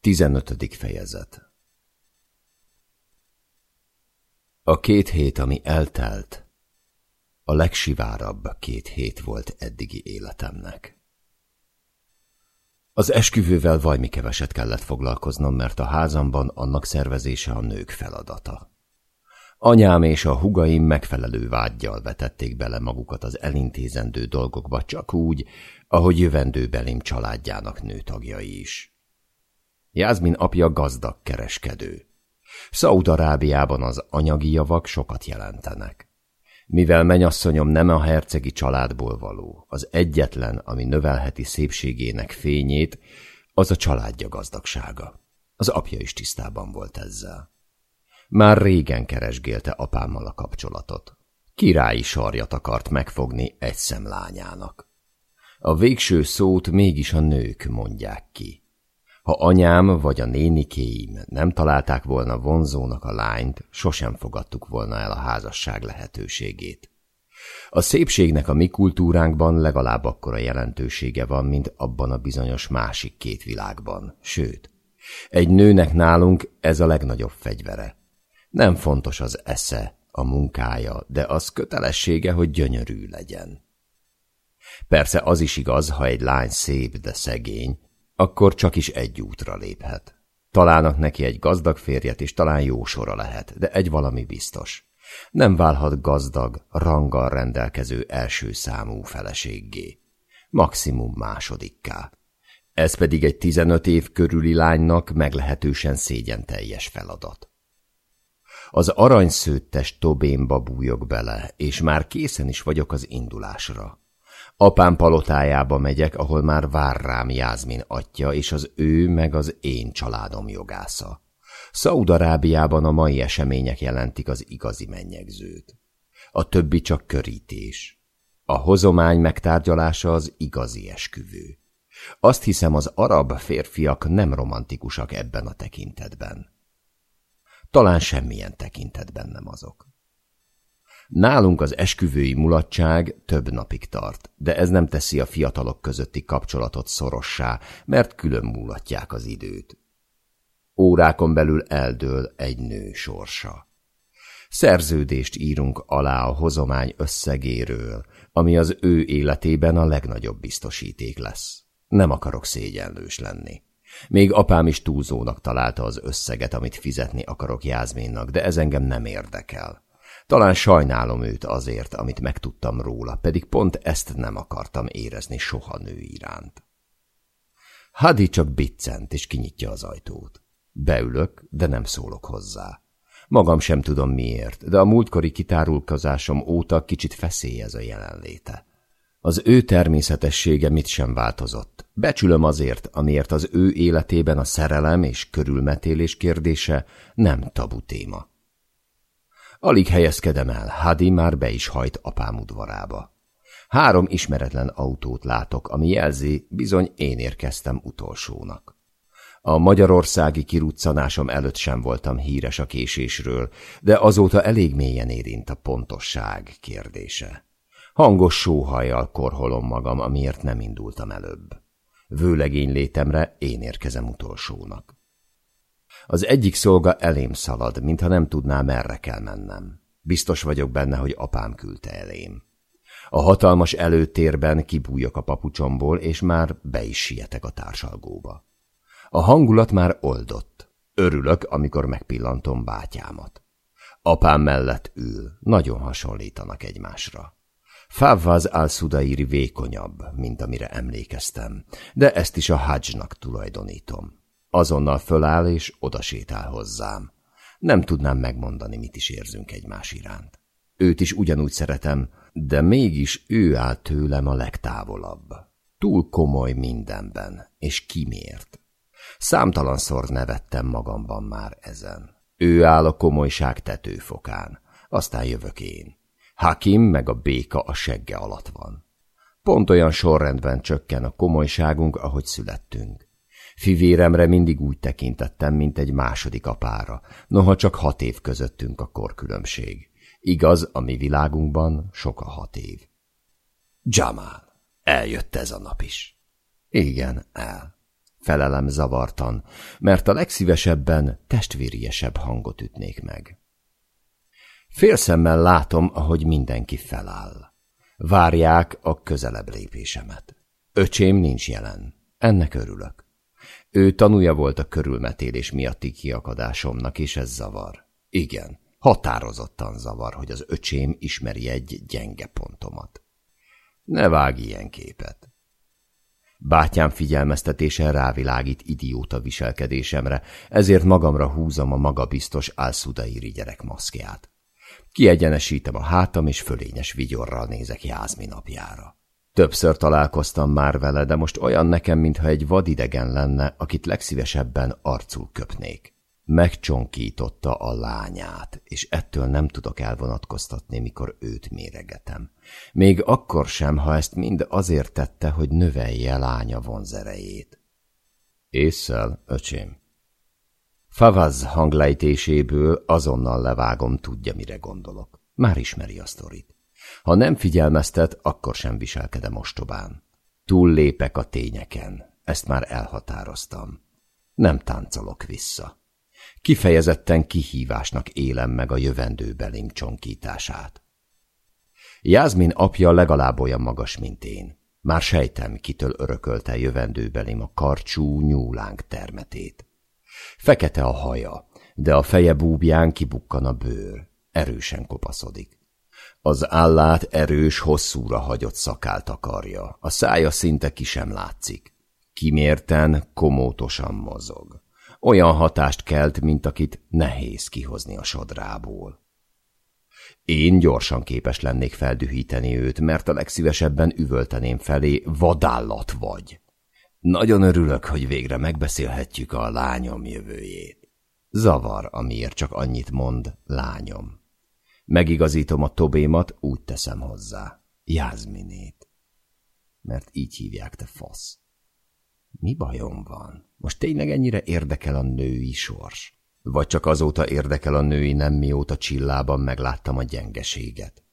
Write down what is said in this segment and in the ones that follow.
15. fejezet A két hét, ami eltelt, a legsivárabb két hét volt eddigi életemnek. Az esküvővel vajmi keveset kellett foglalkoznom, mert a házamban annak szervezése a nők feladata. Anyám és a hugaim megfelelő vágyjal vetették bele magukat az elintézendő dolgokba, csak úgy, ahogy jövendőbelim családjának nőtagjai is. Jászmin apja gazdag kereskedő. Szaúd-Arábiában az anyagi javak sokat jelentenek. Mivel menyasszonyom nem a hercegi családból való, az egyetlen, ami növelheti szépségének fényét, az a családja gazdagsága. Az apja is tisztában volt ezzel. Már régen keresgélte apámmal a kapcsolatot. Királyi sarjat akart megfogni egy szemlányának. A végső szót mégis a nők mondják ki. Ha anyám vagy a nénikéim nem találták volna vonzónak a lányt, sosem fogadtuk volna el a házasság lehetőségét. A szépségnek a mi kultúránkban legalább akkora jelentősége van, mint abban a bizonyos másik két világban. Sőt, egy nőnek nálunk ez a legnagyobb fegyvere. Nem fontos az esze, a munkája, de az kötelessége, hogy gyönyörű legyen. Persze az is igaz, ha egy lány szép, de szegény, akkor csak is egy útra léphet. Találnak neki egy gazdag férjet, és talán jó sora lehet, de egy valami biztos. Nem válhat gazdag, ranggal rendelkező első számú feleséggé. Maximum másodikká. Ez pedig egy tizenöt év körüli lánynak meglehetősen szégyen teljes feladat. Az aranyszőttes tobénba bújok bele, és már készen is vagyok az indulásra. Apám palotájába megyek, ahol már vár rám Jászmin atya, és az ő meg az én családom jogásza. Szaudarábiában a mai események jelentik az igazi mennyegzőt. A többi csak körítés. A hozomány megtárgyalása az igazi esküvő. Azt hiszem, az arab férfiak nem romantikusak ebben a tekintetben. Talán semmilyen tekintetben nem azok. Nálunk az esküvői mulatság több napig tart, de ez nem teszi a fiatalok közötti kapcsolatot szorossá, mert külön mulatják az időt. Órákon belül eldől egy nő sorsa. Szerződést írunk alá a hozomány összegéről, ami az ő életében a legnagyobb biztosíték lesz. Nem akarok szégyenlős lenni. Még apám is túlzónak találta az összeget, amit fizetni akarok Jászménnak, de ez engem nem érdekel. Talán sajnálom őt azért, amit megtudtam róla, pedig pont ezt nem akartam érezni soha nő iránt. Hadi csak biccent, és kinyitja az ajtót. Beülök, de nem szólok hozzá. Magam sem tudom miért, de a múltkori kitárulkozásom óta kicsit feszélyez a jelenléte. Az ő természetessége mit sem változott. Becsülöm azért, amiért az ő életében a szerelem és körülmetélés kérdése nem tabu téma. Alig helyezkedem el, Hadi már be is hajt apám udvarába. Három ismeretlen autót látok, ami jelzi, bizony én érkeztem utolsónak. A magyarországi kiruccanásom előtt sem voltam híres a késésről, de azóta elég mélyen érint a pontosság kérdése. Hangos sóhajjal korholom magam, amiért nem indultam előbb. Vőlegény létemre én érkezem utolsónak. Az egyik szolga elém szalad, mintha nem tudná, merre kell mennem. Biztos vagyok benne, hogy apám küldte elém. A hatalmas előtérben kibújok a papucsomból, és már be is sietek a társalgóba. A hangulat már oldott. Örülök, amikor megpillantom bátyámat. Apám mellett ül, nagyon hasonlítanak egymásra. Favvaz al-Sudairi vékonyabb, mint amire emlékeztem, de ezt is a hajjnak tulajdonítom. Azonnal föláll és odasétál hozzám. Nem tudnám megmondani, mit is érzünk egymás iránt. Őt is ugyanúgy szeretem, de mégis ő áll tőlem a legtávolabb. Túl komoly mindenben, és kimért. Számtalanszor nevettem magamban már ezen. Ő áll a komolyság tetőfokán, aztán jövök én. Hakim meg a béka a segge alatt van. Pont olyan sorrendben csökken a komolyságunk, ahogy születtünk. Fivéremre mindig úgy tekintettem, mint egy második apára, noha csak hat év közöttünk a korkülönbség. Igaz, a mi világunkban sok a hat év. Jamal, eljött ez a nap is. Igen, el. felelem zavartan, mert a legszívesebben testvériesebb hangot ütnék meg. Félszemmel látom, ahogy mindenki feláll. Várják a közelebb lépésemet. Öcsém nincs jelen. Ennek örülök. Ő tanúja volt a körülmetélés miatti kiakadásomnak, és ez zavar. Igen, határozottan zavar, hogy az öcsém ismeri egy gyenge pontomat. Ne vágj ilyen képet. Bátyám figyelmeztetése rávilágít idióta viselkedésemre, ezért magamra húzom a magabiztos álszudairi gyerek maszkját. Kiegyenesítem a hátam, és fölényes vigyorral nézek Jázmi napjára. Többször találkoztam már vele, de most olyan nekem, mintha egy vadidegen lenne, akit legszívesebben arcul köpnék. Megcsonkította a lányát, és ettől nem tudok elvonatkoztatni, mikor őt méregetem. Még akkor sem, ha ezt mind azért tette, hogy növelje lánya vonzerejét. Észszel, öcsém. Favaz hanglejtéséből azonnal levágom, tudja, mire gondolok. Már ismeri a sztorit. Ha nem figyelmeztet, akkor sem viselkedem ostobán. Túl lépek a tényeken, ezt már elhatároztam. Nem táncolok vissza. Kifejezetten kihívásnak élem meg a jövendő belim csonkítását. Jászmin apja legalább olyan magas, mint én. Már sejtem, kitől örökölte jövendőbelim a karcsú nyúlánk termetét. Fekete a haja, de a feje búbján kibukkan a bőr. Erősen kopaszodik. Az állát erős, hosszúra hagyott szakál takarja, a szája szinte ki sem látszik. Kimérten, komótosan mozog. Olyan hatást kelt, mint akit nehéz kihozni a sodrából. Én gyorsan képes lennék feldühíteni őt, mert a legszívesebben üvölteném felé, vadállat vagy. Nagyon örülök, hogy végre megbeszélhetjük a lányom jövőjét. Zavar, amiért csak annyit mond, lányom. Megigazítom a tobémat, úgy teszem hozzá. Jázminét. Mert így hívják te fasz. Mi bajom van? Most tényleg ennyire érdekel a női sors? Vagy csak azóta érdekel a női nem mióta csillában megláttam a gyengeséget?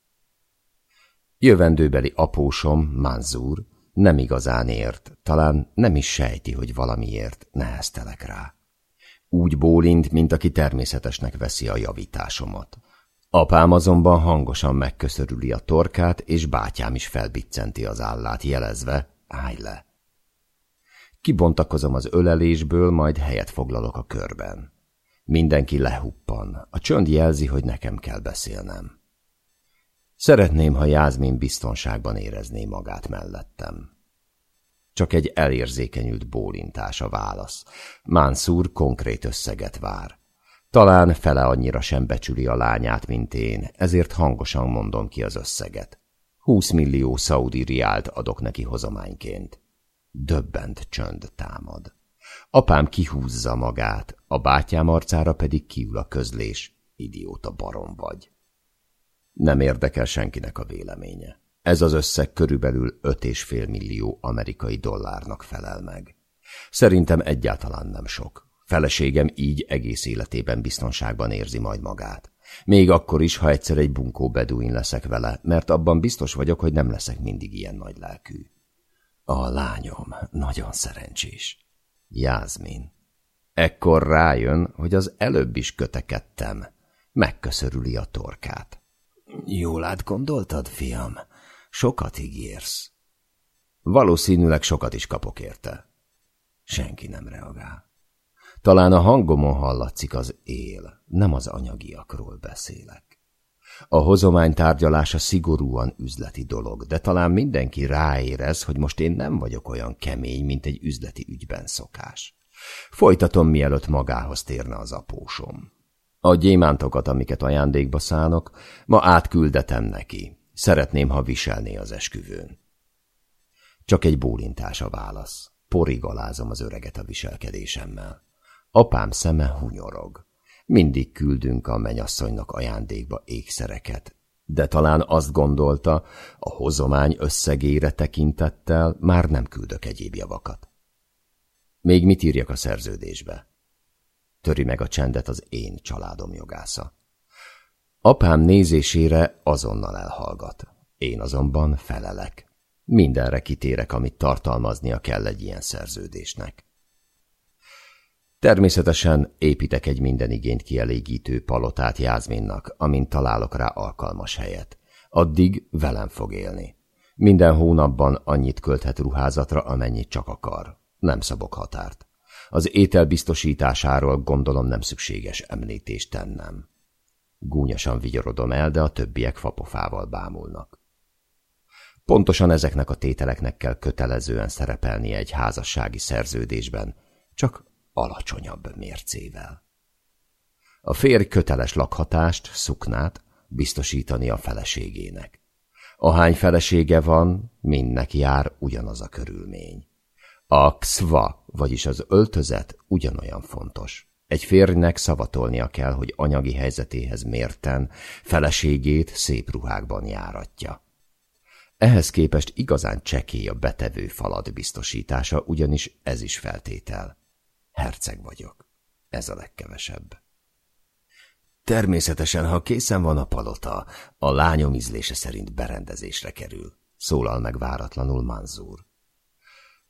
Jövendőbeli apósom, Manzur, nem igazán ért, talán nem is sejti, hogy valamiért neheztelek rá. Úgy bólint, mint aki természetesnek veszi a javításomat. Apám azonban hangosan megköszörüli a torkát, és bátyám is felbiccenti az állát, jelezve, állj le. Kibontakozom az ölelésből, majd helyet foglalok a körben. Mindenki lehuppan. A csönd jelzi, hogy nekem kell beszélnem. Szeretném, ha Jázmin biztonságban érezné magát mellettem. Csak egy elérzékenyült bólintás a válasz. Mansur konkrét összeget vár. Talán fele annyira sem becsüli a lányát, mint én, ezért hangosan mondom ki az összeget. Húsz millió szaudi riált adok neki hozományként. Döbbent csönd támad. Apám kihúzza magát, a bátyám arcára pedig kiül a közlés. Idióta barom vagy. Nem érdekel senkinek a véleménye. Ez az összeg körülbelül öt és fél millió amerikai dollárnak felel meg. Szerintem egyáltalán nem sok. Feleségem így egész életében biztonságban érzi majd magát. Még akkor is, ha egyszer egy bunkó beduin leszek vele, mert abban biztos vagyok, hogy nem leszek mindig ilyen nagy lelkű. A lányom nagyon szerencsés. Jázmin. Ekkor rájön, hogy az előbb is kötekedtem. Megköszörüli a torkát. Jól átgondoltad, fiam? Sokat ígérsz. Valószínűleg sokat is kapok érte. Senki nem reagál. Talán a hangomon hallatszik az él, nem az anyagiakról beszélek. A hozomány tárgyalása szigorúan üzleti dolog, de talán mindenki ráérez, hogy most én nem vagyok olyan kemény, mint egy üzleti ügyben szokás. Folytatom, mielőtt magához térne az apósom. A gyémántokat, amiket ajándékba szánok, ma átküldetem neki. Szeretném, ha viselné az esküvőn. Csak egy bólintás a válasz. Porig alázom az öreget a viselkedésemmel. Apám szeme hunyorog. Mindig küldünk a menyasszonynak ajándékba ékszereket, de talán azt gondolta, a hozomány összegére tekintettel már nem küldök egyéb javakat. Még mit írjak a szerződésbe? Töri meg a csendet az én családom jogásza. Apám nézésére azonnal elhallgat. Én azonban felelek. Mindenre kitérek, amit tartalmaznia kell egy ilyen szerződésnek. Természetesen építek egy minden igényt kielégítő palotát Jászminnak, amint találok rá alkalmas helyet. Addig velem fog élni. Minden hónapban annyit költhet ruházatra, amennyit csak akar. Nem szabok határt. Az étel biztosításáról gondolom nem szükséges említést tennem. Gúnyosan vigyorodom el, de a többiek fapofával bámulnak. Pontosan ezeknek a tételeknek kell kötelezően szerepelnie egy házassági szerződésben, csak alacsonyabb mércével. A férj köteles lakhatást, szuknát biztosítani a feleségének. Ahány felesége van, mindnek jár ugyanaz a körülmény. A xva, vagyis az öltözet ugyanolyan fontos. Egy férjnek szavatolnia kell, hogy anyagi helyzetéhez mérten feleségét szép ruhákban járatja. Ehhez képest igazán csekély a betevő falad biztosítása, ugyanis ez is feltétel. Herceg vagyok. Ez a legkevesebb. Természetesen, ha készen van a palota, a lányom ízlése szerint berendezésre kerül. Szólal meg váratlanul Manzur.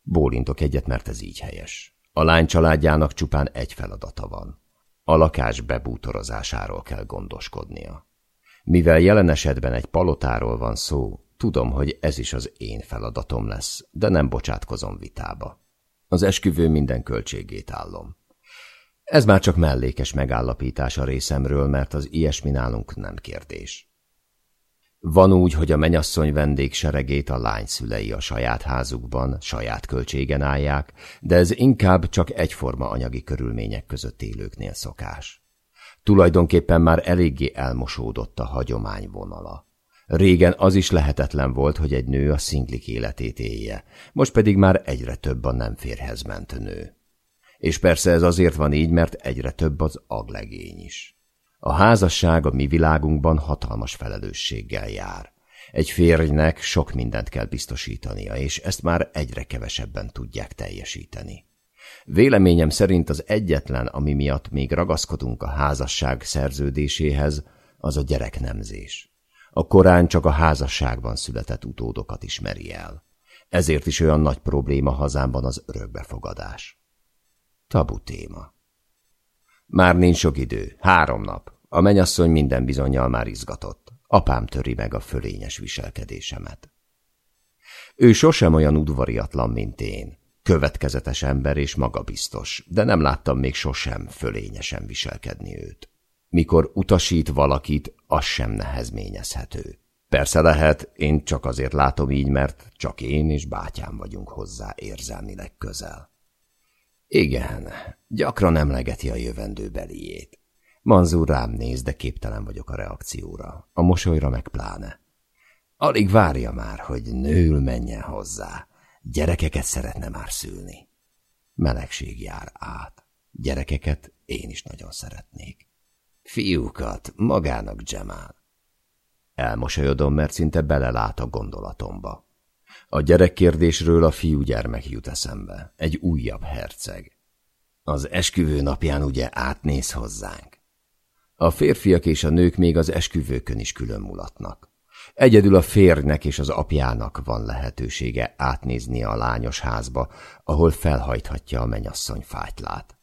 Bólintok egyet, mert ez így helyes. A lány családjának csupán egy feladata van. A lakás bebútorozásáról kell gondoskodnia. Mivel jelen esetben egy palotáról van szó, tudom, hogy ez is az én feladatom lesz, de nem bocsátkozom vitába. Az esküvő minden költségét állom. Ez már csak mellékes megállapítás a részemről, mert az ilyesmi nálunk nem kérdés. Van úgy, hogy a menyasszony vendégseregét a lány szülei a saját házukban, saját költségen állják, de ez inkább csak egyforma anyagi körülmények között élőknél szokás. Tulajdonképpen már eléggé elmosódott a hagyomány vonala. Régen az is lehetetlen volt, hogy egy nő a szinglik életét élje, most pedig már egyre több a nem férhez ment nő. És persze ez azért van így, mert egyre több az aglegény is. A házasság a mi világunkban hatalmas felelősséggel jár. Egy férjnek sok mindent kell biztosítania, és ezt már egyre kevesebben tudják teljesíteni. Véleményem szerint az egyetlen, ami miatt még ragaszkodunk a házasság szerződéséhez, az a gyereknemzés. A Korán csak a házasságban született utódokat ismeri el. Ezért is olyan nagy probléma hazámban az örökbefogadás. Tabu téma. Már nincs sok idő, három nap. A menyasszony minden bizonyal már izgatott. Apám töri meg a fölényes viselkedésemet. Ő sosem olyan udvariatlan, mint én. Következetes ember és magabiztos, de nem láttam még sosem fölényesen viselkedni őt. Mikor utasít valakit, az sem nehezményezhető. Persze lehet, én csak azért látom így, mert csak én és bátyám vagyunk hozzá érzelmileg közel. Igen, gyakran emlegeti a jövendőbeliét. Manzur rám néz, de képtelen vagyok a reakcióra. A mosolyra meg pláne. Alig várja már, hogy nőül menjen hozzá. Gyerekeket szeretne már szülni. Melegség jár át. Gyerekeket én is nagyon szeretnék. Fiúkat, magának Jamal. Elmosolyodom, mert szinte belelát a gondolatomba. A gyerekkérdésről a fiúgyermek jut eszembe. Egy újabb herceg. Az esküvő napján ugye átnéz hozzánk. A férfiak és a nők még az esküvőkön is külön mulatnak. Egyedül a férnek és az apjának van lehetősége átnézni a lányos házba, ahol felhajthatja a menyasszony fátylát.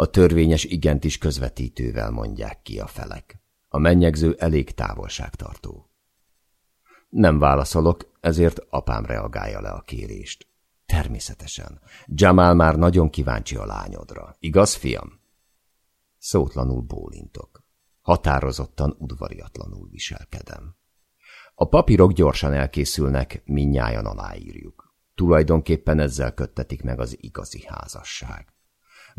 A törvényes igent is közvetítővel mondják ki a felek. A mennyegző elég távolságtartó. Nem válaszolok, ezért apám reagálja le a kérést. Természetesen. Jamal már nagyon kíváncsi a lányodra. Igaz, fiam? Szótlanul bólintok. Határozottan udvariatlanul viselkedem. A papírok gyorsan elkészülnek, minnyájan aláírjuk. Tulajdonképpen ezzel köttetik meg az igazi házasság.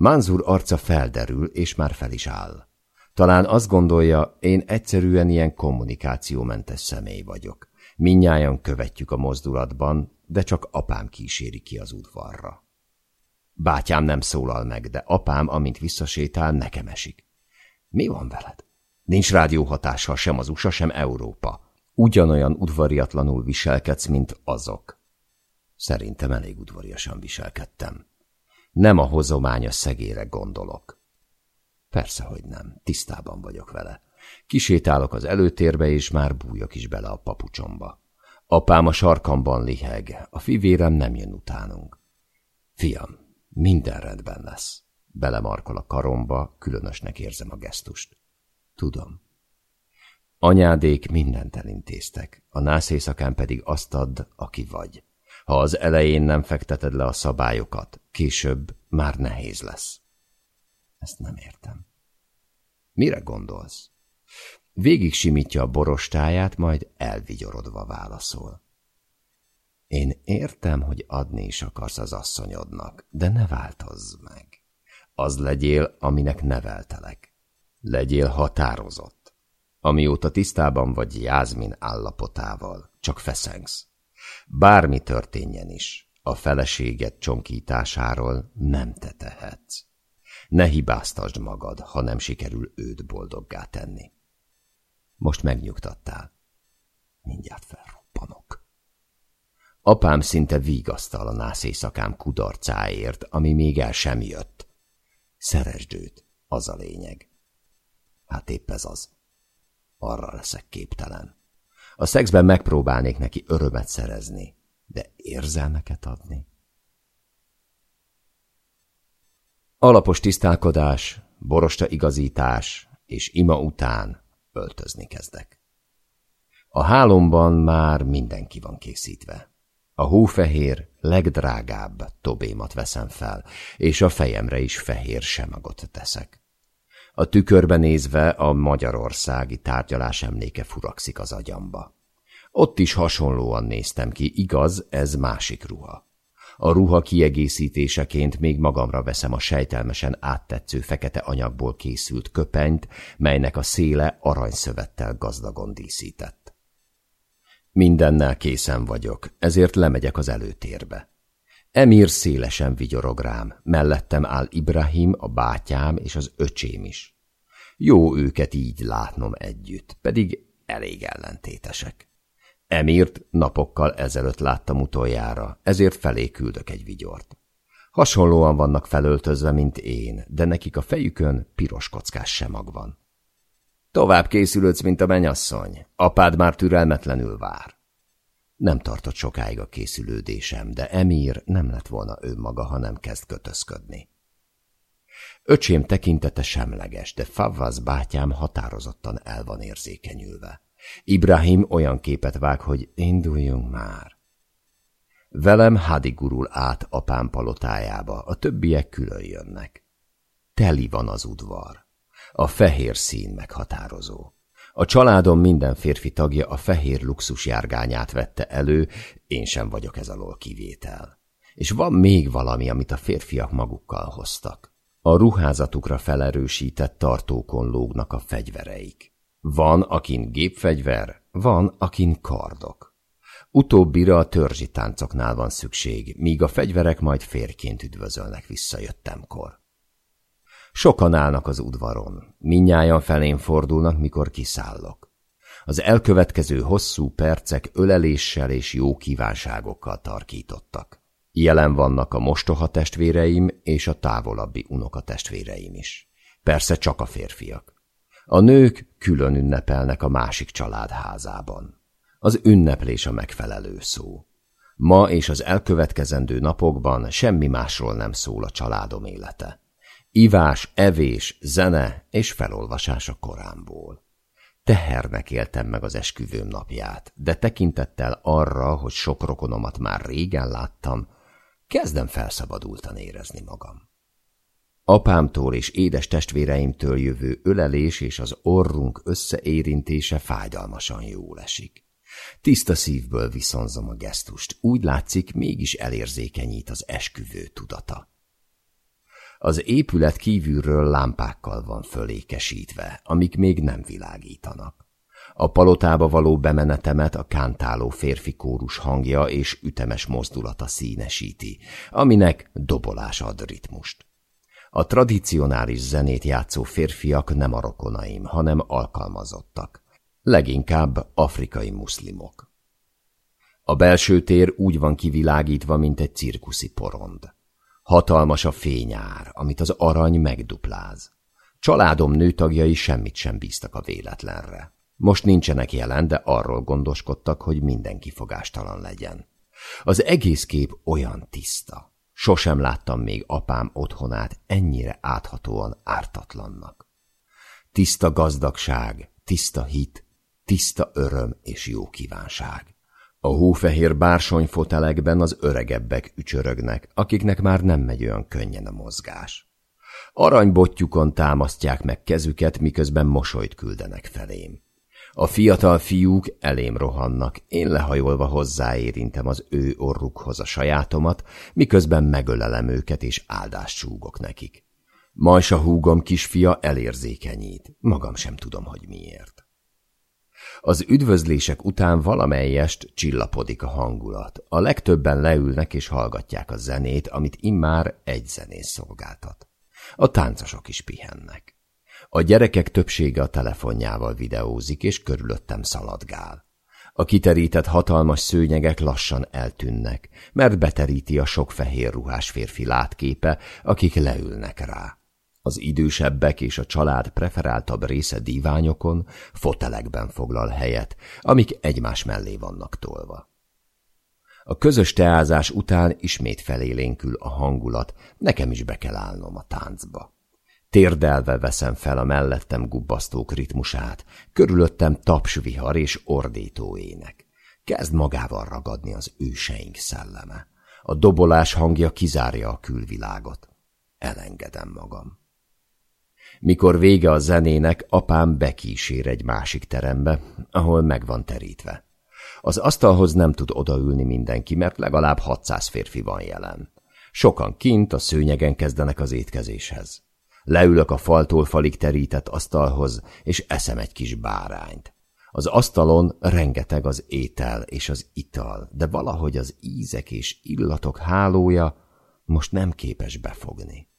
Manzur arca felderül, és már fel is áll. Talán azt gondolja, én egyszerűen ilyen kommunikációmentes személy vagyok. Minnyáján követjük a mozdulatban, de csak apám kíséri ki az udvarra. Bátyám nem szólal meg, de apám, amint visszasétál, nekem esik. Mi van veled? Nincs rádióhatással sem az USA, sem Európa. Ugyanolyan udvariatlanul viselkedsz, mint azok. Szerintem elég udvariasan viselkedtem. Nem a hozományos szegére gondolok. Persze, hogy nem. Tisztában vagyok vele. Kisétálok az előtérbe, és már bújok is bele a papucsomba. Apám a sarkamban liheg, a fivérem nem jön utánunk. Fiam, minden rendben lesz. Belemarkol a karomba, különösnek érzem a gesztust. Tudom. Anyádék mindent elintéztek, a nász éjszakán pedig azt add, aki vagy. Ha az elején nem fekteted le a szabályokat, később már nehéz lesz. Ezt nem értem. Mire gondolsz? Végig simítja a borostáját, majd elvigyorodva válaszol. Én értem, hogy adni is akarsz az asszonyodnak, de ne változz meg. Az legyél, aminek neveltelek. Legyél határozott. Amióta tisztában vagy Jázmin állapotával, csak feszengsz. Bármi történjen is, a feleséget csonkításáról nem te tehetsz. Ne hibáztasd magad, ha nem sikerül őt boldoggá tenni. Most megnyugtattál. Mindjárt felroppanok. Apám szinte vígasztal a nász éjszakám kudarcáért, ami még el sem jött. Szeresd őt, az a lényeg. Hát épp ez az. Arra leszek képtelen. A szexben megpróbálnék neki örömet szerezni, de érzelmeket adni? Alapos tisztálkodás, borosta igazítás, és ima után öltözni kezdek. A hálomban már mindenki van készítve. A hófehér, legdrágább tobémat veszem fel, és a fejemre is fehér semagot teszek. A tükörbe nézve a magyarországi tárgyalás emléke furakszik az agyamba. Ott is hasonlóan néztem ki, igaz, ez másik ruha. A ruha kiegészítéseként még magamra veszem a sejtelmesen áttetsző fekete anyagból készült köpenyt, melynek a széle aranyszövettel gazdagon díszített. Mindennel készen vagyok, ezért lemegyek az előtérbe. Emir szélesen vigyorog rám, mellettem áll Ibrahim, a bátyám és az öcsém is. Jó őket így látnom együtt, pedig elég ellentétesek. Emirt napokkal ezelőtt láttam utoljára, ezért felé küldök egy vigyort. Hasonlóan vannak felöltözve, mint én, de nekik a fejükön piros kockás semag van. Tovább készülődsz, mint a menyasszony. Apád már türelmetlenül vár. Nem tartott sokáig a készülődésem, de Emir nem lett volna ő maga, ha nem kezd kötözködni. Öcsém tekintete semleges, de Favvaz bátyám határozottan el van érzékenyülve. Ibrahim olyan képet vág, hogy induljunk már. Velem Hadi gurul át apám palotájába, a többiek külön jönnek. Teli van az udvar. A fehér szín meghatározó. A családom minden férfi tagja a fehér luxus járgányát vette elő, én sem vagyok ez alól kivétel. És van még valami, amit a férfiak magukkal hoztak. A ruházatukra felerősített tartókon lógnak a fegyvereik. Van, akin gépfegyver, van, akin kardok. Utóbbira a törzsi táncoknál van szükség, míg a fegyverek majd férként üdvözölnek visszajöttemkor. Sokan állnak az udvaron, minnyáján felén fordulnak, mikor kiszállok. Az elkövetkező hosszú percek öleléssel és jó kívánságokkal tarkítottak. Jelen vannak a mostoha testvéreim és a távolabbi unoka testvéreim is. Persze csak a férfiak. A nők külön ünnepelnek a másik család házában. Az ünneplés a megfelelő szó. Ma és az elkövetkezendő napokban semmi másról nem szól a családom élete. Ivás, evés, zene és felolvasás a korámból. Tehernek éltem meg az esküvőm napját, de tekintettel arra, hogy sok rokonomat már régen láttam, kezdem felszabadultan érezni magam. Apámtól és édes testvéreimtől jövő ölelés és az orrunk összeérintése fájdalmasan jól esik. Tiszta szívből viszonzom a gesztust, úgy látszik, mégis elérzékenyít az esküvő tudata. Az épület kívülről lámpákkal van fölékesítve, amik még nem világítanak. A palotába való bemenetemet a kántáló férfi kórus hangja és ütemes mozdulata színesíti, aminek dobolás ad ritmust. A tradicionális zenét játszó férfiak nem a rokonaim, hanem alkalmazottak. Leginkább afrikai muszlimok. A belső tér úgy van kivilágítva, mint egy cirkuszi porond. Hatalmas a fényár, amit az arany megdupláz. Családom nőtagjai semmit sem bíztak a véletlenre. Most nincsenek jelen, de arról gondoskodtak, hogy mindenki fogástalan legyen. Az egész kép olyan tiszta, Sosem láttam még apám otthonát ennyire áthatóan ártatlannak. Tiszta gazdagság, tiszta hit, tiszta öröm és jó kívánság. A hófehér bársonyfotelekben az öregebbek ücsörögnek, akiknek már nem megy olyan könnyen a mozgás. Aranybottyukon támasztják meg kezüket, miközben mosolyt küldenek felém. A fiatal fiúk elém rohannak, én lehajolva hozzáérintem az ő orrukhoz a sajátomat, miközben megölelem őket és áldást súgok nekik. Majsa húgom kisfia elérzékenyít, magam sem tudom, hogy miért. Az üdvözlések után valamelyest csillapodik a hangulat. A legtöbben leülnek és hallgatják a zenét, amit immár egy zenész szolgáltat. A táncosok is pihennek. A gyerekek többsége a telefonjával videózik, és körülöttem szaladgál. A kiterített hatalmas szőnyegek lassan eltűnnek, mert beteríti a sok fehér ruhás férfi látképe, akik leülnek rá. Az idősebbek és a család preferáltabb része díványokon, fotelekben foglal helyet, amik egymás mellé vannak tolva. A közös teázás után ismét felélénkül a hangulat, nekem is be kell állnom a táncba. Térdelve veszem fel a mellettem gubbasztók ritmusát, körülöttem tapsvihar és ordító ének. Kezd magával ragadni az őseink szelleme. A dobolás hangja kizárja a külvilágot. Elengedem magam. Mikor vége a zenének, apám bekísér egy másik terembe, ahol meg van terítve. Az asztalhoz nem tud odaülni mindenki, mert legalább 600 férfi van jelen. Sokan kint a szőnyegen kezdenek az étkezéshez. Leülök a faltól falig terített asztalhoz, és eszem egy kis bárányt. Az asztalon rengeteg az étel és az ital, de valahogy az ízek és illatok hálója most nem képes befogni.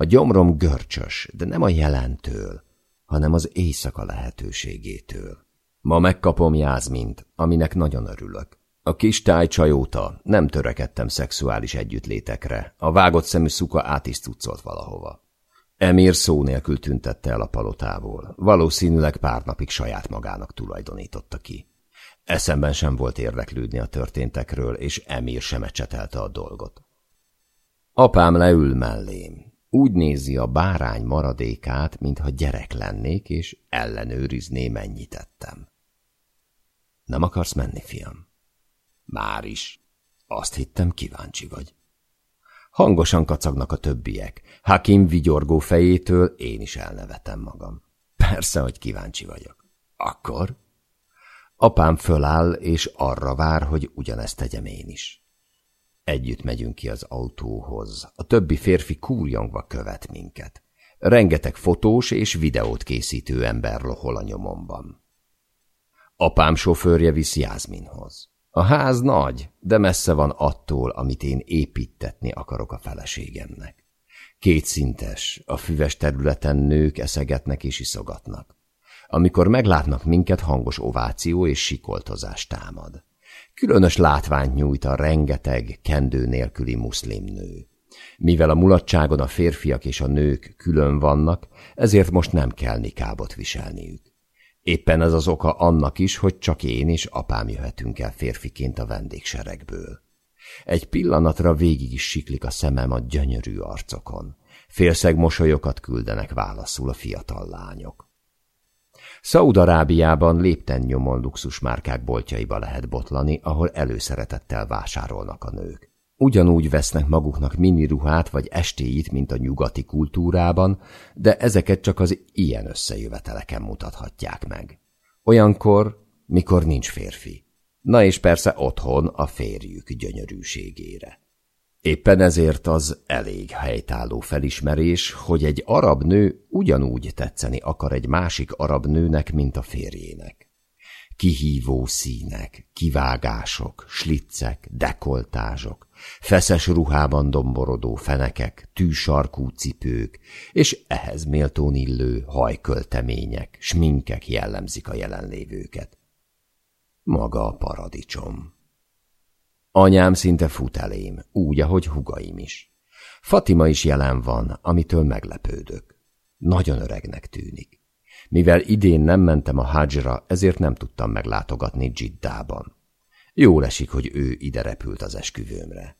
A gyomrom görcsös, de nem a jelentől, hanem az éjszaka lehetőségétől. Ma megkapom Jázmint, aminek nagyon örülök. A kis tájcsaj óta nem törekedtem szexuális együttlétekre, a vágott szemű szuka át is cuccolt valahova. Emir szó nélkül tüntette el a palotából. Valószínűleg pár napig saját magának tulajdonította ki. Eszemben sem volt érdeklődni a történtekről, és Emir sem ecsetelte a dolgot. Apám leül mellém. Úgy nézi a bárány maradékát, mintha gyerek lennék, és ellenőrizné, mennyit ettem. Nem akarsz menni, fiam? Már is. Azt hittem, kíváncsi vagy. Hangosan kacagnak a többiek. Hakim vigyorgó fejétől én is elnevetem magam. Persze, hogy kíváncsi vagyok. Akkor? Apám föláll, és arra vár, hogy ugyanezt tegyem én is. Együtt megyünk ki az autóhoz. A többi férfi kúrjongva követ minket. Rengeteg fotós és videót készítő ember lohol a nyomomban. Apám sofőrje visz Jászminhoz. A ház nagy, de messze van attól, amit én építetni akarok a feleségemnek. Kétszintes, a füves területen nők eszegetnek és iszogatnak. Amikor meglátnak minket, hangos ováció és sikoltozás támad. Különös látványt nyújt a rengeteg kendő nélküli muszlim nő. Mivel a mulatságon a férfiak és a nők külön vannak, ezért most nem kell nikábot viselniük. Éppen ez az oka annak is, hogy csak én és apám jöhetünk el férfiként a vendégseregből. Egy pillanatra végig is siklik a szemem a gyönyörű arcokon. Félszeg mosolyokat küldenek válaszul a fiatal lányok. Szaudarábiában lépten nyomon luxusmárkák boltjaiba lehet botlani, ahol előszeretettel vásárolnak a nők. Ugyanúgy vesznek maguknak miniruhát vagy estéit, mint a nyugati kultúrában, de ezeket csak az ilyen összejöveteleken mutathatják meg. Olyankor, mikor nincs férfi. Na és persze otthon a férjük gyönyörűségére. Éppen ezért az elég helytálló felismerés, hogy egy arab nő ugyanúgy tetszeni akar egy másik arab nőnek, mint a férjének kihívó színek, kivágások, sliccek, dekoltázsok, feszes ruhában domborodó fenekek, tűsarkú cipők, és ehhez méltón illő hajköltemények, sminkek jellemzik a jelenlévőket. Maga a paradicsom. Anyám szinte fut elém, úgy, ahogy hugaim is. Fatima is jelen van, amitől meglepődök. Nagyon öregnek tűnik. Mivel idén nem mentem a hajra, ezért nem tudtam meglátogatni Dzsiddában. Jól esik, hogy ő ide repült az esküvőmre.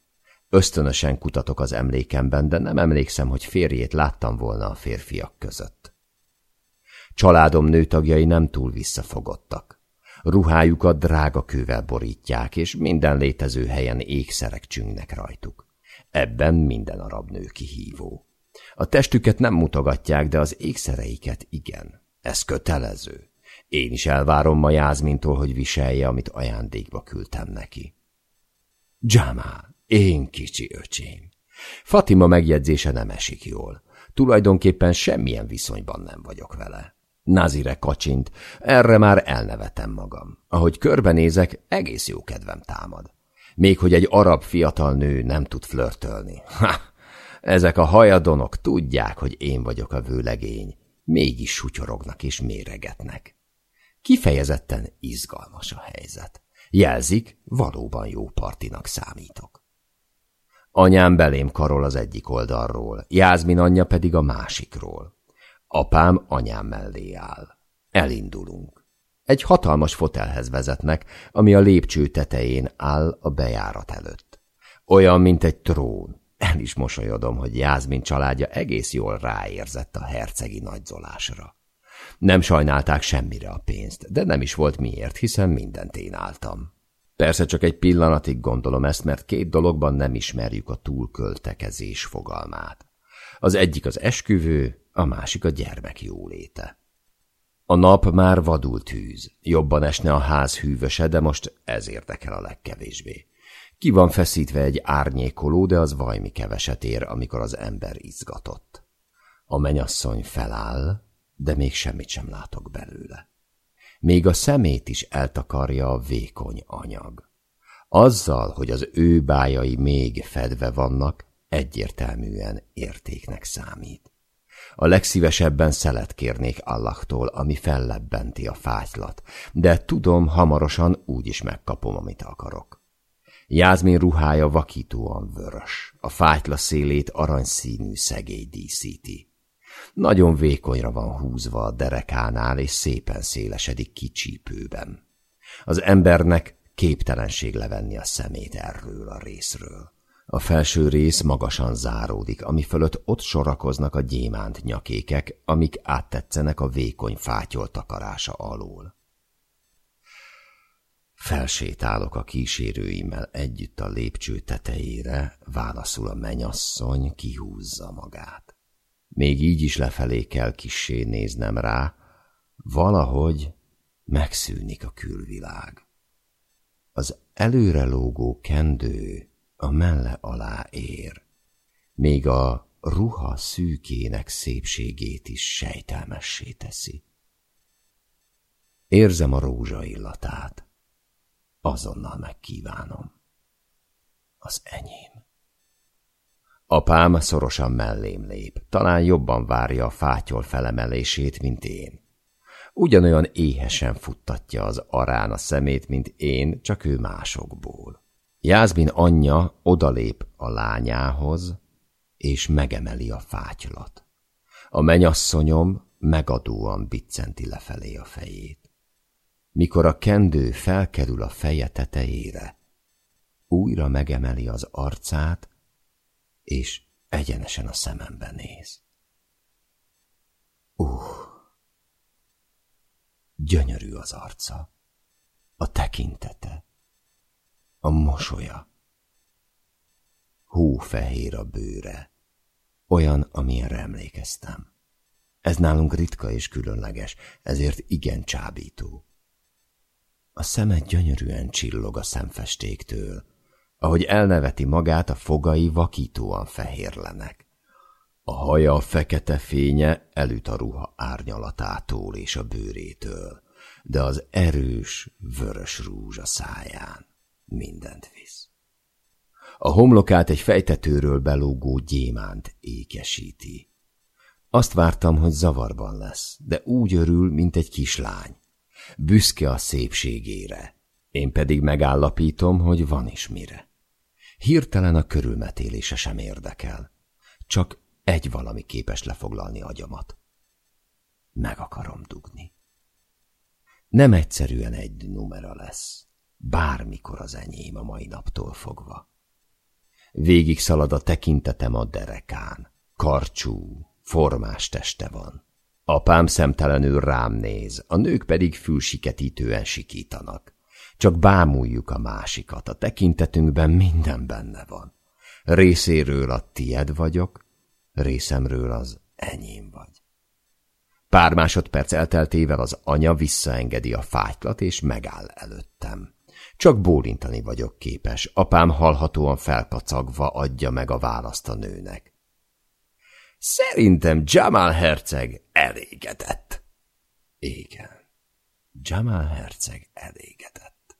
Ösztönösen kutatok az emlékemben, de nem emlékszem, hogy férjét láttam volna a férfiak között. Családom nőtagjai nem túl visszafogottak. Ruhájukat drága kővel borítják, és minden létező helyen ékszerek csüngnek rajtuk. Ebben minden arab nő kihívó. A testüket nem mutogatják, de az ékszereiket igen. Ez kötelező. Én is elvárom ma Jázmintól, hogy viselje, amit ajándékba küldtem neki. Jamal, én kicsi öcsém. Fatima megjegyzése nem esik jól. Tulajdonképpen semmilyen viszonyban nem vagyok vele. Nazire kacsint, erre már elnevetem magam. Ahogy körbenézek, egész jó kedvem támad. Még hogy egy arab fiatal nő nem tud flörtölni. Ha! Ezek a hajadonok tudják, hogy én vagyok a vőlegény, mégis sutyorognak és méregetnek. Kifejezetten izgalmas a helyzet. Jelzik, valóban jó partinak számítok. Anyám belém karol az egyik oldalról, Jázmin anyja pedig a másikról. Apám anyám mellé áll. Elindulunk. Egy hatalmas fotelhez vezetnek, ami a lépcső tetején áll a bejárat előtt. Olyan, mint egy trón. El is mosolyodom, hogy Jázmin családja egész jól ráérzett a hercegi nagyzolásra. Nem sajnálták semmire a pénzt, de nem is volt miért, hiszen mindent én álltam. Persze csak egy pillanatig gondolom ezt, mert két dologban nem ismerjük a túlköltekezés fogalmát. Az egyik az esküvő, a másik a gyermek jóléte. A nap már vadul tűz, jobban esne a ház hűvöse, de most ez érdekel a legkevésbé. Ki van feszítve egy árnyékoló, de az vajmi keveset ér, amikor az ember izgatott. A menyasszony feláll, de még semmit sem látok belőle. Még a szemét is eltakarja a vékony anyag. Azzal, hogy az ő bájai még fedve vannak, egyértelműen értéknek számít. A legszívesebben szelet kérnék Allahtól, ami fellebbenti a fátylat, de tudom, hamarosan úgy is megkapom, amit akarok. Jázmin ruhája vakítóan vörös, a fátyla szélét aranyszínű szegély díszíti. Nagyon vékonyra van húzva a derekánál, és szépen szélesedik kicsípőben. Az embernek képtelenség levenni a szemét erről a részről. A felső rész magasan záródik, ami fölött ott sorakoznak a gyémánt nyakékek, amik áttetszenek a vékony fátyol takarása alól. Felsétálok a kísérőimmel együtt a lépcső tetejére, válaszul a menyasszony, kihúzza magát. Még így is lefelé kell kissé néznem rá, valahogy megszűnik a külvilág. Az előre lógó kendő a melle alá ér, még a ruha szűkének szépségét is sejtelmessé teszi. Érzem a rózsa illatát, azonnal megkívánom. Az enyém. Apám szorosan mellém lép, talán jobban várja a fátyol felemelését, mint én. Ugyanolyan éhesen futtatja az arán a szemét, mint én, csak ő másokból. Jászbin anyja odalép a lányához, és megemeli a fátylat. A menyasszonyom megadóan biccenti lefelé a fejét. Mikor a kendő felkerül a feje tetejére, újra megemeli az arcát, és egyenesen a szemembe néz. Uh, gyönyörű az arca, a tekintete, a mosolya. Hófehér a bőre, olyan, amilyenre emlékeztem. Ez nálunk ritka és különleges, ezért igen csábító. A szeme gyönyörűen csillog a szemfestéktől, ahogy elneveti magát, a fogai vakítóan fehérlenek. A haja a fekete fénye elüt a ruha árnyalatától és a bőrétől, de az erős, vörös rúzs a száján mindent visz. A homlokát egy fejtetőről belógó gyémánt ékesíti. Azt vártam, hogy zavarban lesz, de úgy örül, mint egy kislány. Büszke a szépségére. Én pedig megállapítom, hogy van is mire. Hirtelen a körülmetélése sem érdekel. Csak egy valami képes lefoglalni agyamat. Meg akarom dugni. Nem egyszerűen egy numera lesz. Bármikor az enyém a mai naptól fogva. Végig szalad a tekintetem a derekán. Karcsú, formás teste van. Apám szemtelenül rám néz, a nők pedig fülsiketítően sikítanak. Csak bámuljuk a másikat, a tekintetünkben minden benne van. Részéről a tied vagyok, részemről az enyém vagy. Pár másodperc elteltével az anya visszaengedi a fájtlat, és megáll előttem. Csak bólintani vagyok képes, apám hallhatóan felkacagva adja meg a választ a nőnek. Szerintem Jamal herceg elégedett. Igen, Jamal herceg elégedett.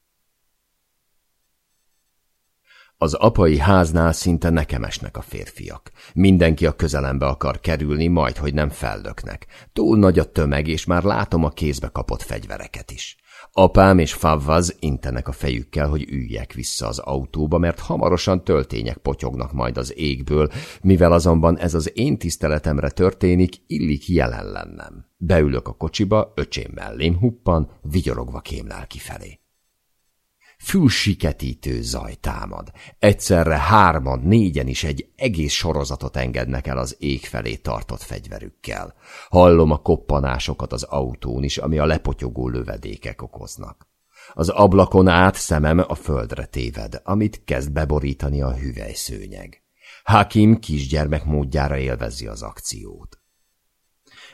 Az apai háznál szinte nekem esnek a férfiak. Mindenki a közelembe akar kerülni, majd hogy nem fellöknek. Túl nagy a tömeg, és már látom a kézbe kapott fegyvereket is. Apám és Favvaz intenek a fejükkel, hogy üljek vissza az autóba, mert hamarosan töltények potyognak majd az égből, mivel azonban ez az én tiszteletemre történik, illik jelen lennem. Beülök a kocsiba, öcsém mellém huppan, vigyorogva kémlel kifelé fülsiketítő zaj támad. Egyszerre hárman, négyen is egy egész sorozatot engednek el az ég felé tartott fegyverükkel. Hallom a koppanásokat az autón is, ami a lepotyogó lövedékek okoznak. Az ablakon át szemem a földre téved, amit kezd beborítani a hüvelyszőnyeg. Hakim kisgyermek módjára élvezi az akciót.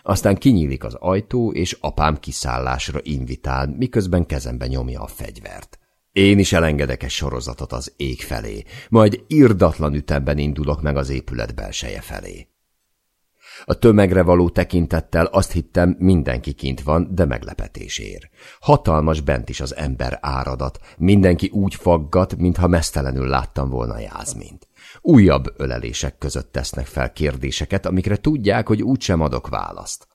Aztán kinyílik az ajtó, és apám kiszállásra invitál, miközben kezembe nyomja a fegyvert. Én is elengedek egy sorozatot az ég felé, majd irdatlan ütemben indulok meg az épület belseje felé. A tömegre való tekintettel azt hittem, mindenki kint van, de meglepetés ér. Hatalmas bent is az ember áradat, mindenki úgy faggat, mintha mesztelenül láttam volna Jázmint. Újabb ölelések között tesznek fel kérdéseket, amikre tudják, hogy úgysem adok választ.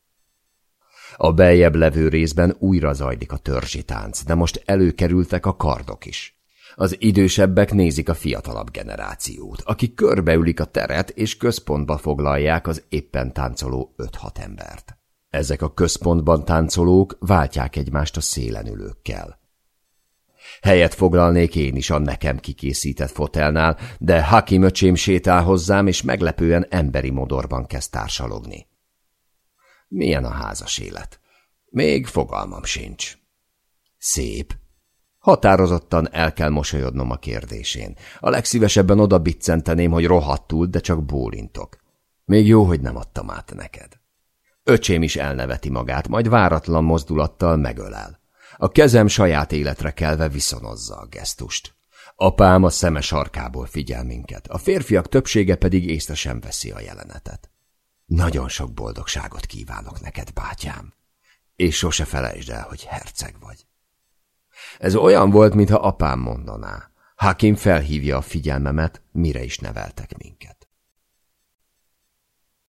A beljebb levő részben újra zajlik a törzsi tánc, de most előkerültek a kardok is. Az idősebbek nézik a fiatalabb generációt, akik körbeülik a teret és központba foglalják az éppen táncoló 5-6 embert. Ezek a központban táncolók váltják egymást a szélen ülőkkel. Helyet foglalnék én is a nekem kikészített fotelnál, de Hakim öcsém sétál hozzám, és meglepően emberi modorban kezd társalogni. Milyen a házas élet? Még fogalmam sincs. Szép. Határozottan el kell mosolyodnom a kérdésén. A legszívesebben oda biccenteném, hogy rohadtul, de csak bólintok. Még jó, hogy nem adtam át neked. Öcsém is elneveti magát, majd váratlan mozdulattal megölel. A kezem saját életre kelve viszonozza a gesztust. Apám a szeme sarkából figyel minket, a férfiak többsége pedig észre sem veszi a jelenetet. Nagyon sok boldogságot kívánok neked, bátyám, és sose felejtsd el, hogy herceg vagy. Ez olyan volt, mintha apám mondaná. Hakim felhívja a figyelmemet, mire is neveltek minket.